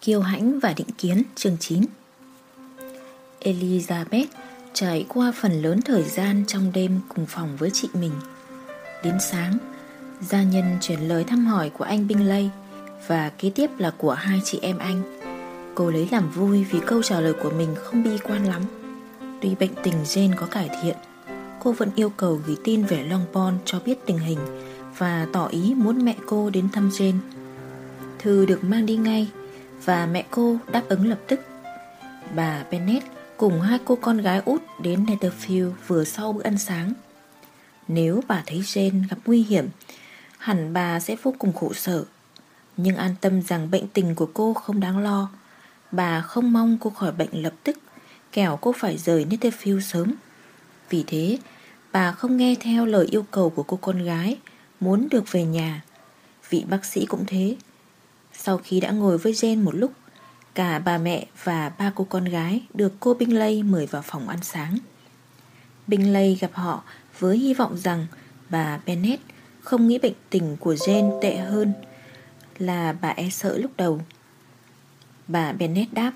Kiêu hãnh và định kiến chương 9 Elizabeth trải qua phần lớn thời gian trong đêm cùng phòng với chị mình. Đến sáng, gia nhân chuyển lời thăm hỏi của anh Bingley Và kế tiếp là của hai chị em anh. Cô lấy làm vui vì câu trả lời của mình không bi quan lắm. Tuy bệnh tình Jane có cải thiện Cô vẫn yêu cầu gửi tin về Longbourn cho biết tình hình Và tỏ ý muốn mẹ cô đến thăm Jane. Thư được mang đi ngay và mẹ cô đáp ứng lập tức. Bà Bennett cùng hai cô con gái út đến Netherfield vừa sau bữa ăn sáng. Nếu bà thấy Jane gặp nguy hiểm, Hẳn bà sẽ vô cùng khổ sở. Nhưng an tâm rằng bệnh tình của cô không đáng lo. Bà không mong cô khỏi bệnh lập tức, Kẻo cô phải rời Netherfield sớm. Vì thế, bà không nghe theo lời yêu cầu của cô con gái Muốn được về nhà. Vị bác sĩ cũng thế. Sau khi đã ngồi với Jane một lúc, Cả bà mẹ và ba cô con gái Được cô Bingley mời vào phòng ăn sáng. Bingley gặp họ với hy vọng rằng Bà Bennet không nghĩ bệnh tình của Jane tệ hơn Là bà e sợ lúc đầu. Bà Bennet đáp,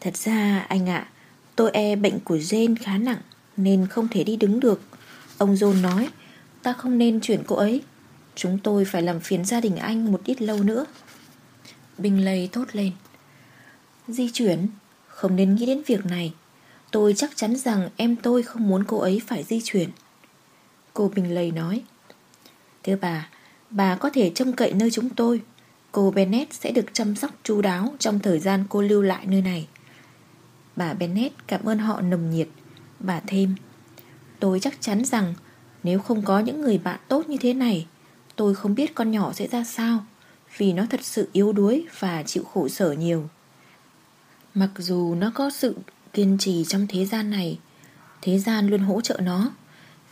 Thật ra anh ạ, Tôi e bệnh của Jane khá nặng Nên không thể đi đứng được. Ông John nói, Ta không nên chuyển cô ấy. Chúng tôi phải làm phiền gia đình anh một ít lâu nữa. Bình lầy thốt lên. Di chuyển, Không nên nghĩ đến việc này. Tôi chắc chắn rằng em tôi không muốn cô ấy phải di chuyển. Cô bình lầy nói. Thưa bà Bà có thể trông cậy nơi chúng tôi. Cô Bennett sẽ được chăm sóc chu đáo Trong thời gian cô lưu lại nơi này. Bà Bennett cảm ơn họ nồng nhiệt. Bà thêm, Tôi chắc chắn rằng Nếu không có những người bạn tốt như thế này Tôi không biết con nhỏ sẽ ra sao, Vì nó thật sự yếu đuối Và chịu khổ sở nhiều. Mặc dù nó có sự kiên trì trong thế gian này, Thế gian luôn hỗ trợ nó,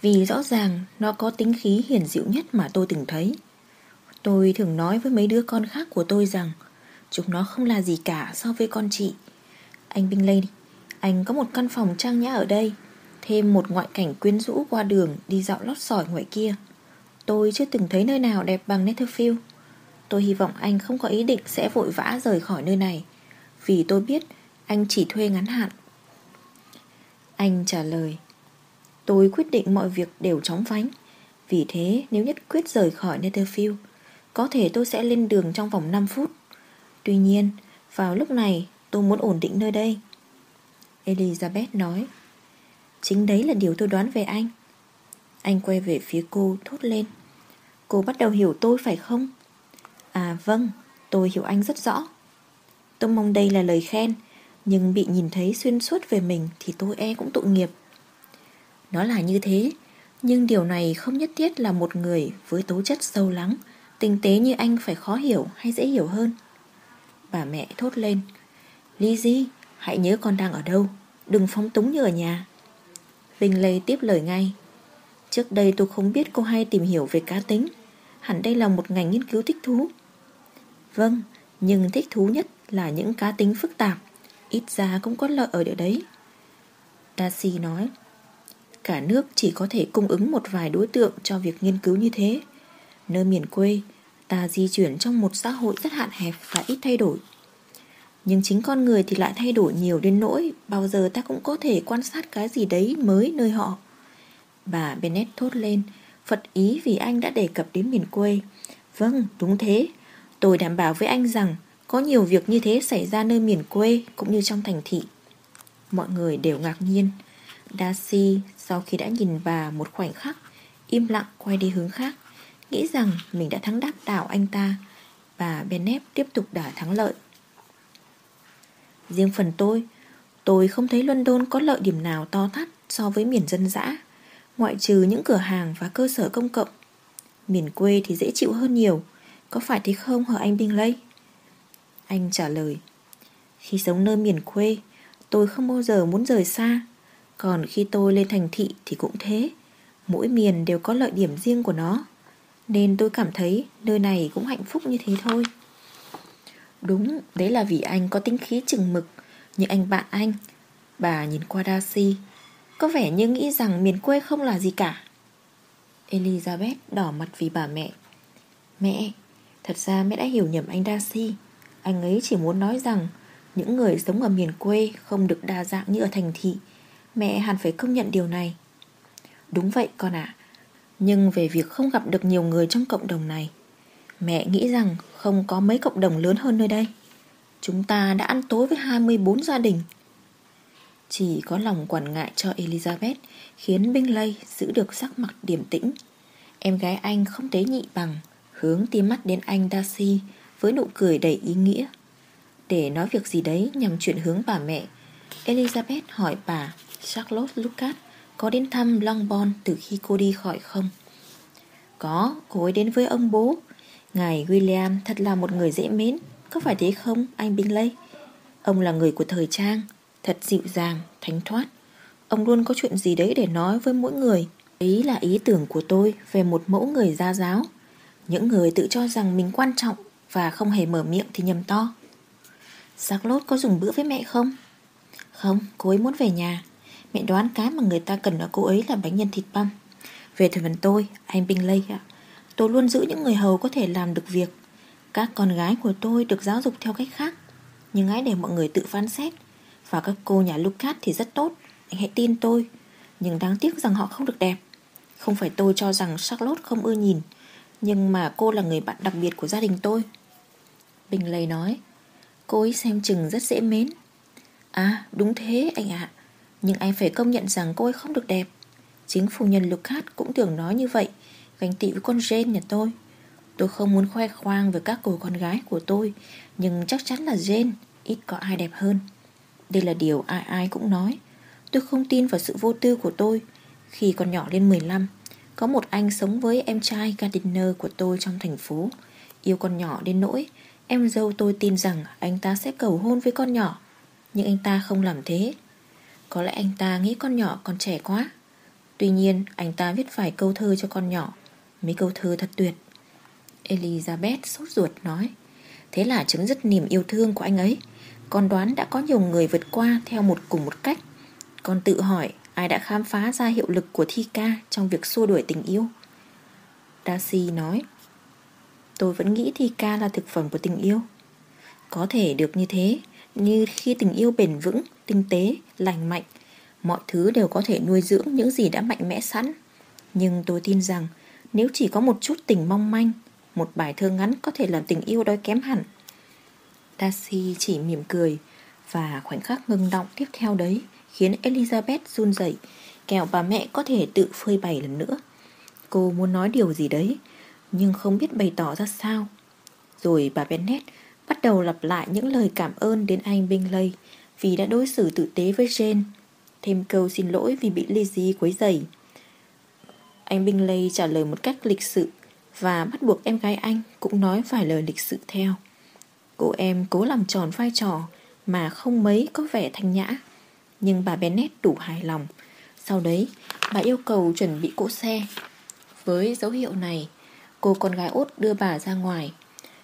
Vì rõ ràng nó có tính khí hiền dịu nhất mà tôi từng thấy. Tôi thường nói với mấy đứa con khác của tôi rằng, Chúng nó không là gì cả so với con chị. Anh binh Bingley Anh có một căn phòng trang nhã ở đây, Thêm một ngoại cảnh quyến rũ qua đường Đi dạo lót sỏi ngoài kia. Tôi chưa từng thấy nơi nào đẹp bằng Netherfield. Tôi hy vọng anh không có ý định Sẽ vội vã rời khỏi nơi này, Vì tôi biết anh chỉ thuê ngắn hạn. Anh trả lời, Tôi quyết định mọi việc đều chóng vánh. Vì thế, nếu nhất quyết rời khỏi Netherfield, Có thể tôi sẽ lên đường trong vòng 5 phút. Tuy nhiên, Vào lúc này, tôi muốn ổn định nơi đây. Elizabeth nói, Chính đấy là điều tôi đoán về anh. Anh quay về phía cô thốt lên. Cô bắt đầu hiểu tôi phải không? À vâng, tôi hiểu anh rất rõ. Tôi mong đây là lời khen Nhưng bị nhìn thấy xuyên suốt về mình Thì tôi e cũng tội nghiệp. Nó là như thế Nhưng điều này không nhất thiết là một người Với tố chất sâu lắng Tinh tế như anh phải khó hiểu hay dễ hiểu hơn. Bà mẹ thốt lên. Lizzie Hãy nhớ con đang ở đâu. Đừng phóng túng như ở nhà. Vinh Lê tiếp lời ngay. Trước đây tôi không biết cô hay tìm hiểu về cá tính. Hẳn đây là một ngành nghiên cứu thích thú. Vâng Nhưng thích thú nhất là những cá tính phức tạp. Ít ra cũng có lợi ở điều đấy. Darcy nói, Cả nước chỉ có thể cung ứng một vài đối tượng cho việc nghiên cứu như thế. Nơi miền quê, Ta di chuyển trong một xã hội rất hạn hẹp và ít thay đổi. Nhưng chính con người thì lại thay đổi nhiều đến nỗi, Bao giờ ta cũng có thể quan sát cái gì đấy mới nơi họ. Bà Bennett thốt lên Phật ý vì anh đã đề cập đến miền quê. Vâng, đúng thế. Tôi đảm bảo với anh rằng Có nhiều việc như thế xảy ra nơi miền quê Cũng như trong thành thị. Mọi người đều ngạc nhiên. Darcy sau khi đã nhìn bà một khoảnh khắc Im lặng quay đi hướng khác Nghĩ rằng mình đã thắng đáp đảo anh ta. Bà Bennett tiếp tục đả thắng lợi. Riêng phần tôi Tôi không thấy London có lợi điểm nào to thắt so với miền dân dã. Ngoại trừ những cửa hàng và cơ sở công cộng. Miền quê thì dễ chịu hơn nhiều Có phải thế không hả anh Bingley? Anh trả lời Khi sống nơi miền quê Tôi không bao giờ muốn rời xa. Còn khi tôi lên thành thị thì cũng thế Mỗi miền đều có lợi điểm riêng của nó Nên tôi cảm thấy nơi này cũng hạnh phúc như thế thôi. Đúng, đấy là vì anh có tính khí chừng mực như anh bạn anh Bà nhìn qua Darcy có vẻ như nghĩ rằng miền quê không là gì cả Elizabeth đỏ mặt vì bà mẹ Mẹ, thật ra mẹ đã hiểu nhầm anh Darcy Anh ấy chỉ muốn nói rằng những người sống ở miền quê không được đa dạng như ở thành thị. Mẹ hẳn phải công nhận điều này. Đúng vậy con ạ. Nhưng về việc không gặp được nhiều người trong cộng đồng này, mẹ nghĩ rằng không có mấy cộng đồng lớn hơn nơi đây. Chúng ta đã ăn tối với 24 gia đình. Chỉ có lòng quản ngại cho Elizabeth khiến Bingley giữ được sắc mặt điềm tĩnh. Em gái anh không tế nhị bằng, hướng tia mắt đến anh Darcy với nụ cười đầy ý nghĩa. Để nói việc gì đấy nhằm chuyển hướng bà mẹ, Elizabeth hỏi bà Charlotte Lucas có đến thăm Longbourn từ khi cô đi khỏi không? Có, cô ấy đến với ông bố. Ngài William thật là một người dễ mến, có phải thế không, anh Bingley? Ông là người của thời trang, thật dịu dàng, thánh thoát. Ông luôn có chuyện gì đấy để nói với mỗi người. Ý là ý tưởng của tôi về một mẫu người gia giáo. Những người tự cho rằng mình quan trọng và không hề mở miệng thì nhầm to. Charlotte có dùng bữa với mẹ không? Không, cô ấy muốn về nhà. Mẹ đoán cái mà người ta cần ở cô ấy là bánh nhân thịt băm. Về thời phần tôi, anh Bingley ạ. Tôi luôn giữ những người hầu có thể làm được việc. Các con gái của tôi được giáo dục theo cách khác. Nhưng hãy để mọi người tự phán xét. Và các cô nhà Lucas thì rất tốt. Anh hãy tin tôi. Nhưng đáng tiếc rằng họ không được đẹp. Không phải tôi cho rằng Charlotte không ưa nhìn. Nhưng mà cô là người bạn đặc biệt của gia đình tôi. Bình lầy nói. Cô ấy xem chừng rất dễ mến À đúng thế anh ạ Nhưng anh phải công nhận rằng cô ấy không được đẹp Chính phu nhân Lucas cũng tưởng nói như vậy, Gánh tị với con Jane nhà tôi Tôi không muốn khoe khoang với các cô con gái của tôi, Nhưng chắc chắn là Jane Ít có ai đẹp hơn đây là điều ai ai cũng nói. Tôi không tin vào sự vô tư của tôi. Khi còn nhỏ lên 15 Có một anh sống với em trai Gardiner của tôi trong thành phố. Yêu con nhỏ đến nỗi, Em dâu tôi tin rằng anh ta sẽ cầu hôn với con nhỏ. Nhưng anh ta không làm thế. Có lẽ anh ta nghĩ con nhỏ còn trẻ quá. Tuy nhiên, anh ta viết vài câu thơ cho con nhỏ. Mấy câu thơ thật tuyệt. Elizabeth sốt ruột nói, Thế là chứng dứt niềm yêu thương của anh ấy. Con đoán đã có nhiều người vượt qua theo một cùng một cách. Con tự hỏi ai đã khám phá ra hiệu lực của thi ca trong việc xua đuổi tình yêu. Darcy nói Tôi vẫn nghĩ thi ca là thực phẩm của tình yêu. Có thể được như thế Như khi tình yêu bền vững, tinh tế, lành mạnh Mọi thứ đều có thể nuôi dưỡng những gì đã mạnh mẽ sẵn. Nhưng tôi tin rằng Nếu chỉ có một chút tình mong manh Một bài thơ ngắn có thể làm tình yêu đói kém hẳn. Darcy chỉ mỉm cười Và khoảnh khắc ngừng động tiếp theo đấy Khiến Elizabeth run rẩy, Kẻo bà mẹ có thể tự phơi bày lần nữa Cô muốn nói điều gì đấy, nhưng không biết bày tỏ ra sao. Rồi bà Bennet bắt đầu lặp lại những lời cảm ơn đến anh Bingley vì đã đối xử tử tế với Jane. Thêm câu xin lỗi vì bị Lizzie quấy rầy. Anh Bingley trả lời một cách lịch sự và bắt buộc em gái anh cũng nói vài lời lịch sự theo. Cô em cố làm tròn vai trò mà không mấy có vẻ thanh nhã. Nhưng bà Bennet đủ hài lòng. Sau đấy, bà yêu cầu chuẩn bị cỗ xe. Với dấu hiệu này, Cô con gái út đưa bà ra ngoài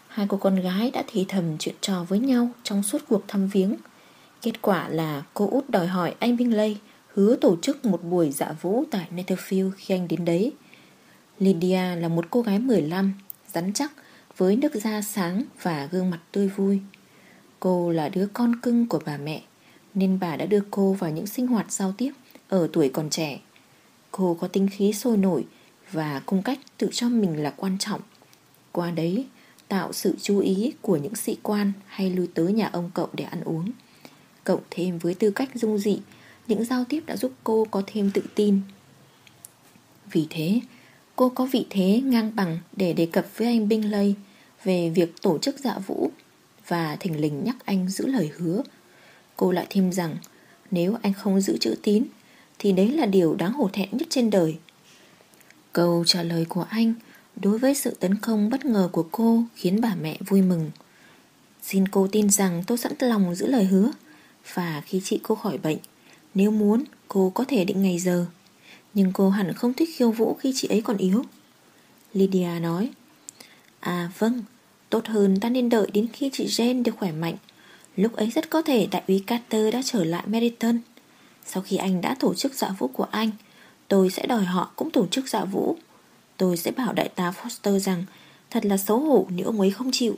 Hai cô con gái đã thì thầm chuyện trò với nhau Trong suốt cuộc thăm viếng Kết quả là cô út đòi hỏi anh Bingley Hứa tổ chức một buổi dạ vũ Tại Netherfield khi anh đến đấy Lydia là một cô gái 15 Rắn chắc với nước da sáng và gương mặt tươi vui Cô là đứa con cưng của bà mẹ Nên bà đã đưa cô vào những sinh hoạt giao tiếp Ở tuổi còn trẻ Cô có tinh khí sôi nổi và cung cách tự cho mình là quan trọng. Qua đấy, tạo sự chú ý của những sĩ quan hay lui tới nhà ông cậu để ăn uống. Cộng thêm với tư cách dung dị, những giao tiếp đã giúp cô có thêm tự tin. Vì thế, cô có vị thế ngang bằng để đề cập với anh binh lây về việc tổ chức dạ vũ và thỉnh lình nhắc anh giữ lời hứa. Cô lại thêm rằng nếu anh không giữ chữ tín thì đấy là điều đáng hổ thẹn nhất trên đời. Câu trả lời của anh đối với sự tấn công bất ngờ của cô khiến bà mẹ vui mừng. Xin cô tin rằng tôi sẵn lòng giữ lời hứa và khi chị cô khỏi bệnh, nếu muốn cô có thể định ngày giờ. Nhưng cô hẳn không thích khiêu vũ khi chị ấy còn yếu. Lydia nói À vâng, tốt hơn ta nên đợi đến khi chị Jane được khỏe mạnh. Lúc ấy rất có thể đại úy Carter đã trở lại Meriton. Sau khi anh đã tổ chức dạ vũ của anh, Tôi sẽ đòi họ cũng tổ chức dạ vũ Tôi sẽ bảo đại tá Foster rằng Thật là xấu hổ nếu ông ấy không chịu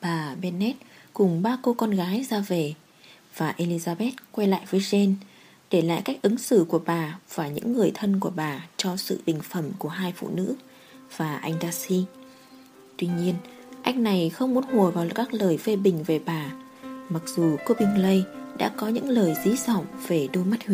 Bà Bennet cùng ba cô con gái ra về Và Elizabeth quay lại với Jane để lại cách ứng xử của bà Và những người thân của bà Cho sự bình phẩm của hai phụ nữ Và anh Darcy. Tuy nhiên, Anh này không muốn hùa vào các lời phê bình về bà, Mặc dù cô Bingley đã có những lời dí dỏm về đôi mắt huyền.